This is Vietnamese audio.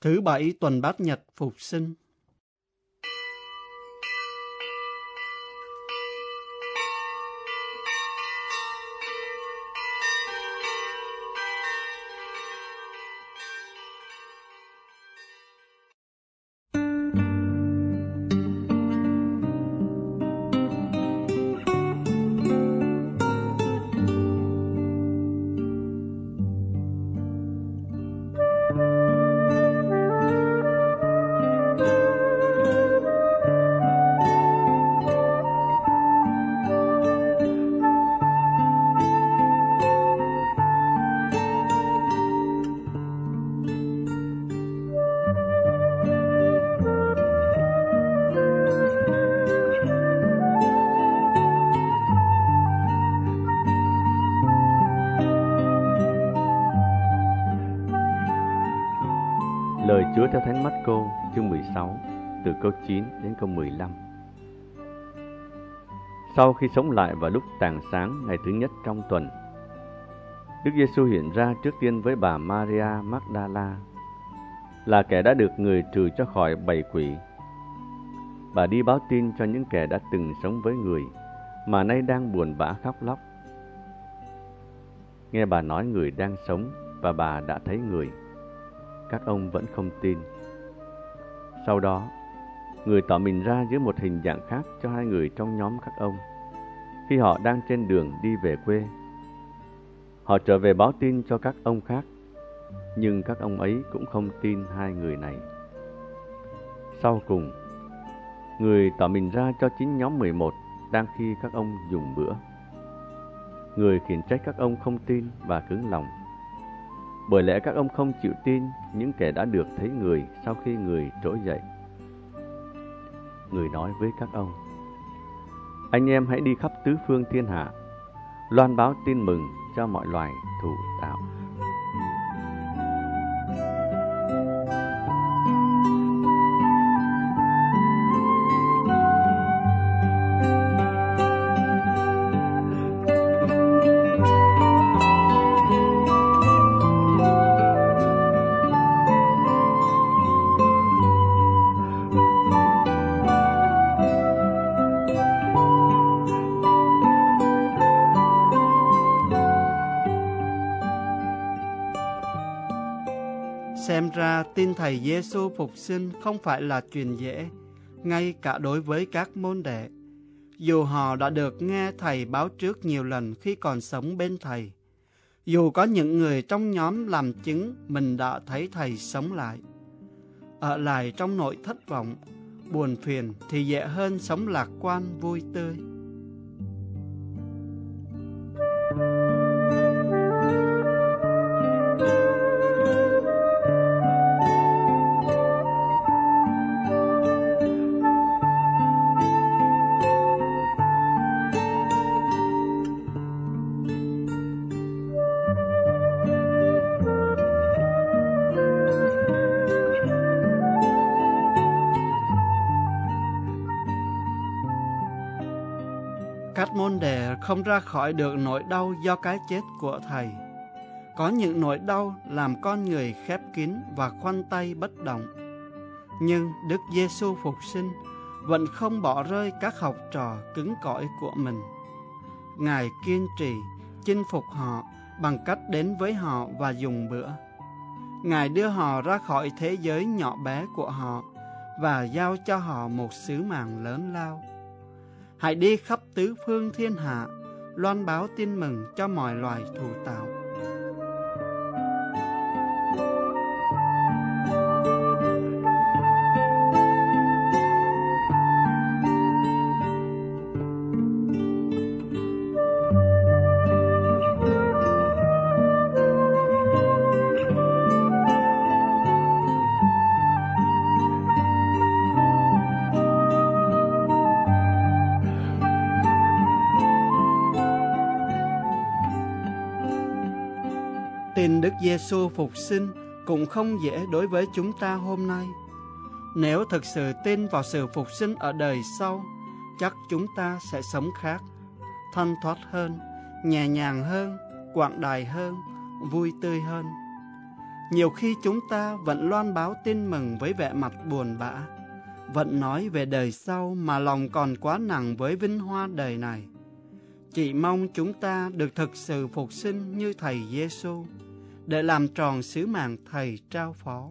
Thứ bảy tuần bát nhật phục sinh. Chúa theo Thánh Marco chương 16 từ câu 9 đến câu 15. Sau khi sống lại vào lúc tàng sáng ngày thứ nhất trong tuần, Đức Giêsu hiện ra trước tiên với bà Maria Magdala, là kẻ đã được người trừ cho khỏi bảy quỷ. Bà đi báo tin cho những kẻ đã từng sống với người, mà nay đang buồn bã khóc lóc. Nghe bà nói người đang sống và bà đã thấy người các ông vẫn không tin. Sau đó, người tỏ mình ra dưới một hình dạng khác cho hai người trong nhóm các ông khi họ đang trên đường đi về quê. Họ trở về báo tin cho các ông khác, nhưng các ông ấy cũng không tin hai người này. Sau cùng, người tỏ mình ra cho chính nhóm 11 đang khi các ông dùng bữa. Người khiển trách các ông không tin và cứng lòng bởi lẽ các ông không chịu tin những kẻ đã được thấy người sau khi người trỗi dậy. Người nói với các ông, anh em hãy đi khắp tứ phương thiên hạ, loan báo tin mừng cho mọi loài thủ tạo. Xem ra tin Thầy Giêsu phục sinh không phải là chuyện dễ, ngay cả đối với các môn đệ. Dù họ đã được nghe Thầy báo trước nhiều lần khi còn sống bên Thầy, dù có những người trong nhóm làm chứng mình đã thấy Thầy sống lại. Ở lại trong nỗi thất vọng, buồn phiền thì dễ hơn sống lạc quan vui tươi. Các môn đệ không ra khỏi được nỗi đau do cái chết của Thầy. Có những nỗi đau làm con người khép kín và khoanh tay bất động. Nhưng Đức Giêsu phục sinh vẫn không bỏ rơi các học trò cứng cỏi của mình. Ngài kiên trì, chinh phục họ bằng cách đến với họ và dùng bữa. Ngài đưa họ ra khỏi thế giới nhỏ bé của họ và giao cho họ một sứ mạng lớn lao. Hãy đi khắp tứ phương thiên hạ, loan báo tin mừng cho mọi loài thù tạo. Tin Đức Giêsu phục sinh cũng không dễ đối với chúng ta hôm nay. Nếu thực sự tin vào sự phục sinh ở đời sau, chắc chúng ta sẽ sống khác, thanh thoát hơn, nhẹ nhàng hơn, quảng đại hơn, vui tươi hơn. nhiều khi chúng ta vẫn loan báo tin mừng với vẻ mặt buồn bã, vẫn nói về đời sau mà lòng còn quá nặng với vinh hoa đời này. Chỉ mong chúng ta được thực sự phục sinh như Thầy Giêsu để làm tròn sứ mạng Thầy trao phó.